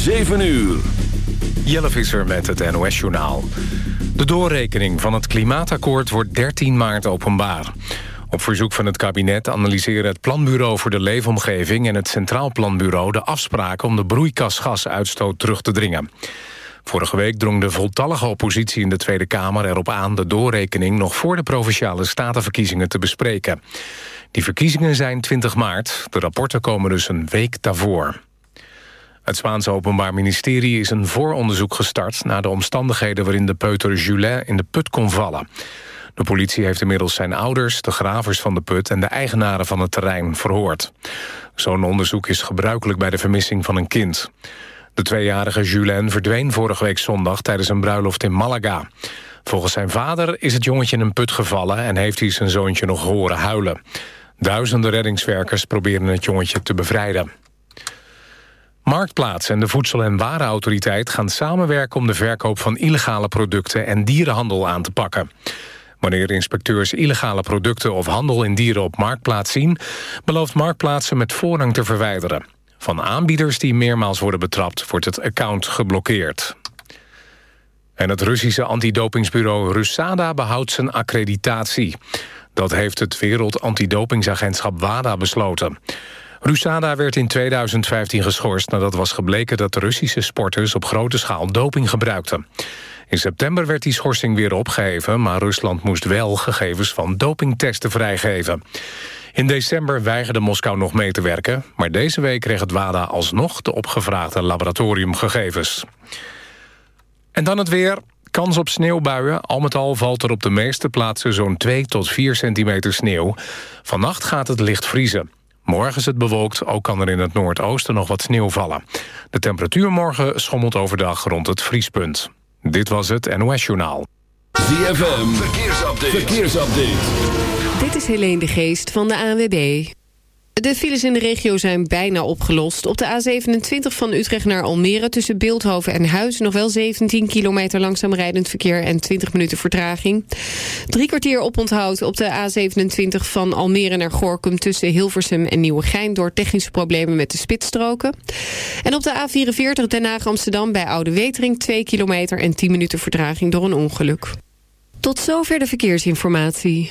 7 uur. Jelle Visser met het NOS-journaal. De doorrekening van het klimaatakkoord wordt 13 maart openbaar. Op verzoek van het kabinet analyseren het Planbureau voor de Leefomgeving... en het Centraal Planbureau de afspraken om de broeikasgasuitstoot terug te dringen. Vorige week drong de voltallige oppositie in de Tweede Kamer erop aan... de doorrekening nog voor de Provinciale Statenverkiezingen te bespreken. Die verkiezingen zijn 20 maart. De rapporten komen dus een week daarvoor. Het Spaanse Openbaar Ministerie is een vooronderzoek gestart... naar de omstandigheden waarin de peuter Julien in de put kon vallen. De politie heeft inmiddels zijn ouders, de gravers van de put... en de eigenaren van het terrein verhoord. Zo'n onderzoek is gebruikelijk bij de vermissing van een kind. De tweejarige Julien verdween vorige week zondag... tijdens een bruiloft in Malaga. Volgens zijn vader is het jongetje in een put gevallen... en heeft hij zijn zoontje nog horen huilen. Duizenden reddingswerkers proberen het jongetje te bevrijden. Marktplaats en de Voedsel- en Warenautoriteit gaan samenwerken... om de verkoop van illegale producten en dierenhandel aan te pakken. Wanneer inspecteurs illegale producten of handel in dieren op Marktplaats zien... belooft Marktplaats ze met voorrang te verwijderen. Van aanbieders die meermaals worden betrapt... wordt het account geblokkeerd. En het Russische antidopingsbureau Rusada behoudt zijn accreditatie. Dat heeft het Wereld Antidopingsagentschap WADA besloten. Rusada werd in 2015 geschorst nadat was gebleken dat Russische sporters op grote schaal doping gebruikten. In september werd die schorsing weer opgeheven, maar Rusland moest wel gegevens van dopingtesten vrijgeven. In december weigerde Moskou nog mee te werken, maar deze week kreeg het WADA alsnog de opgevraagde laboratoriumgegevens. En dan het weer. Kans op sneeuwbuien. Al met al valt er op de meeste plaatsen zo'n 2 tot 4 centimeter sneeuw. Vannacht gaat het licht vriezen. Morgen is het bewolkt, ook kan er in het noordoosten nog wat sneeuw vallen. De temperatuur morgen schommelt overdag rond het vriespunt. Dit was het NOS Journaal. ZFM, verkeersupdate. verkeersupdate. Dit is Helene de Geest van de ANWB. De files in de regio zijn bijna opgelost. Op de A27 van Utrecht naar Almere tussen Beeldhoven en Huis... nog wel 17 kilometer langzaam rijdend verkeer en 20 minuten vertraging. Drie kwartier oponthoud op de A27 van Almere naar Gorkum... tussen Hilversum en Nieuwegein door technische problemen met de spitsstroken. En op de A44 Den Haag-Amsterdam bij Oude Wetering... 2 kilometer en 10 minuten vertraging door een ongeluk. Tot zover de verkeersinformatie.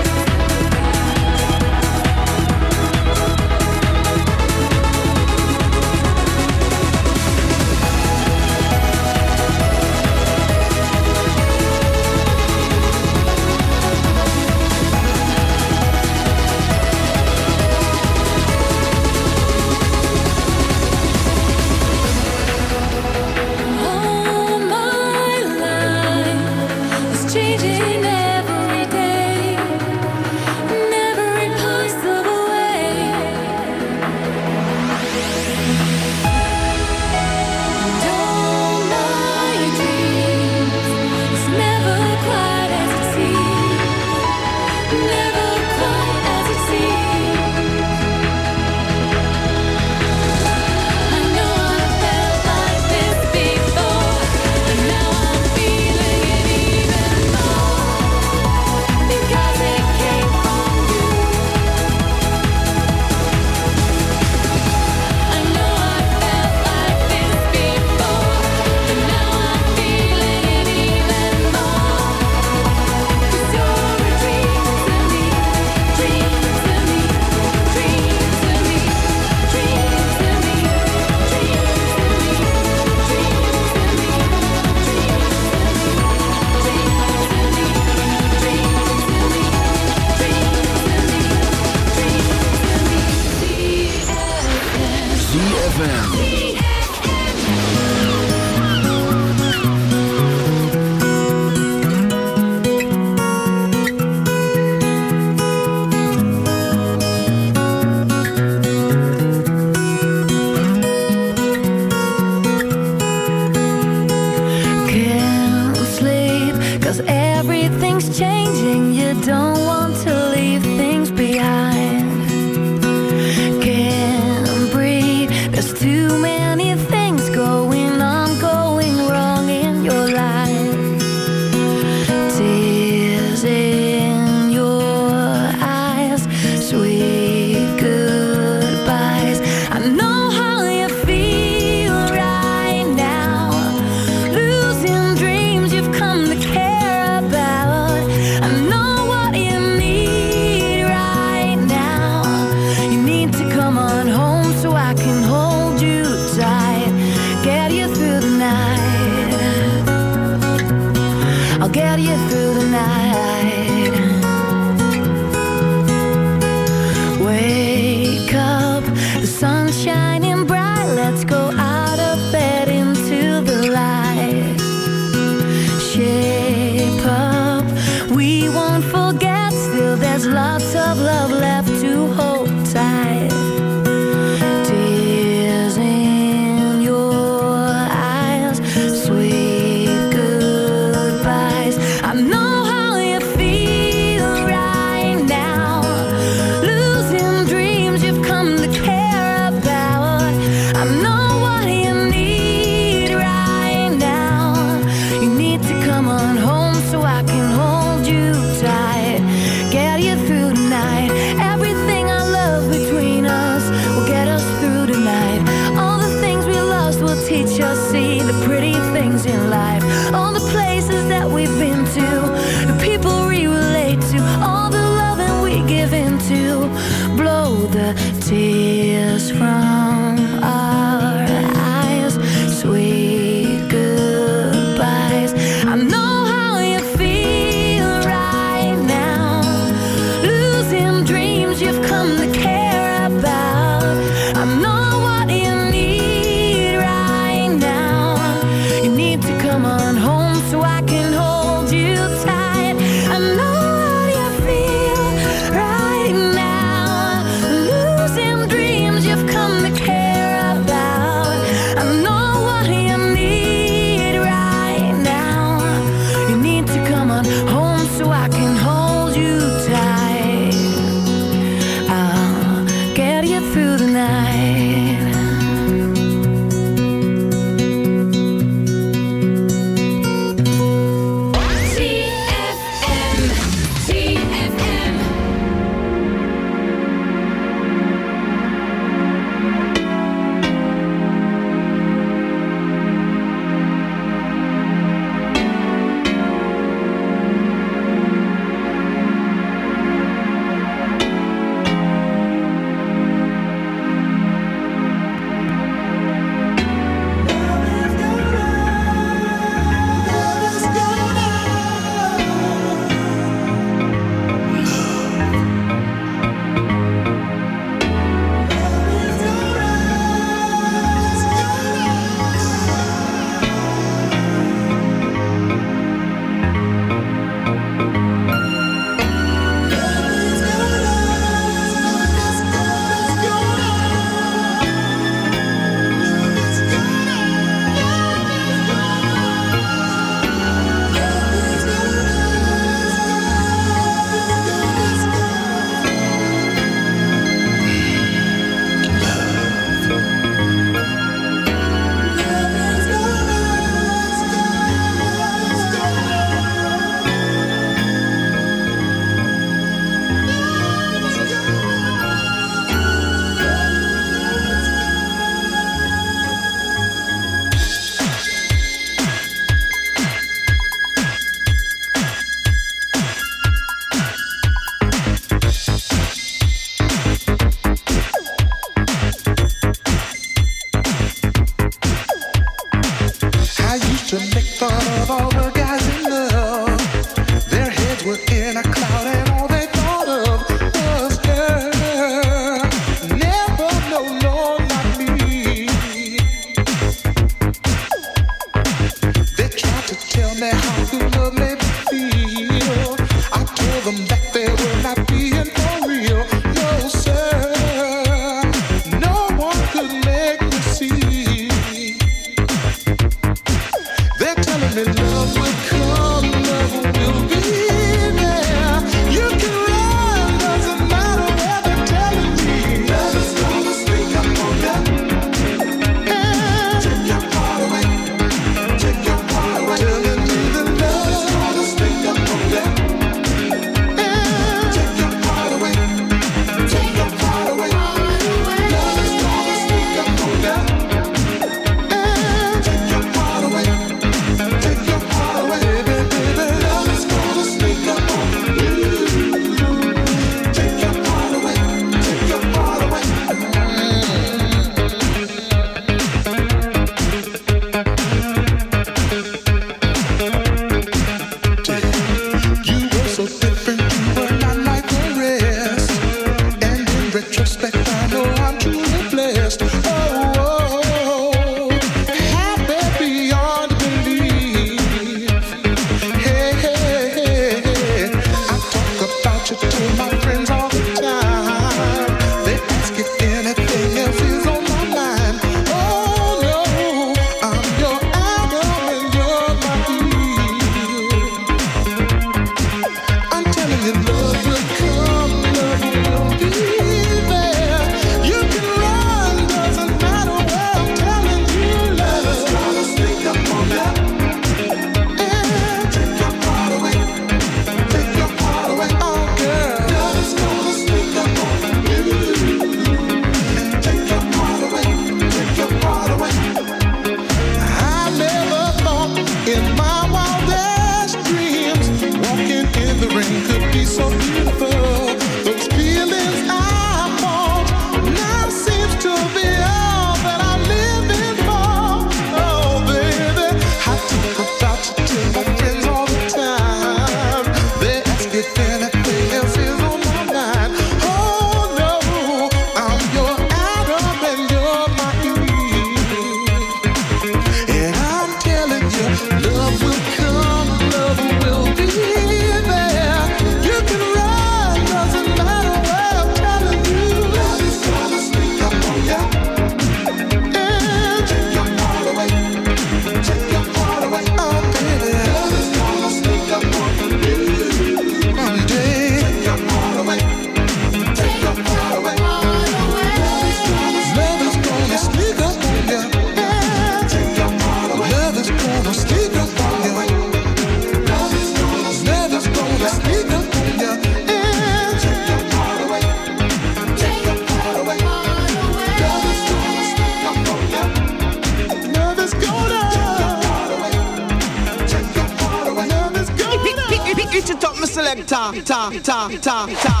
ta, ta, ta, ta,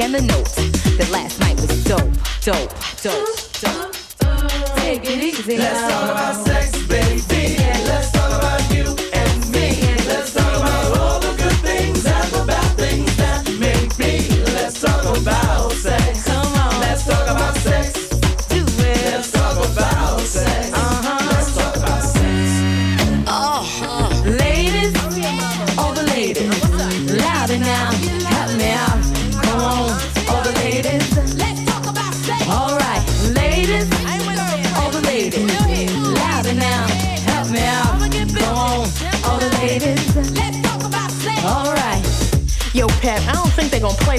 and the note that last night was dope, dope, dope, dope.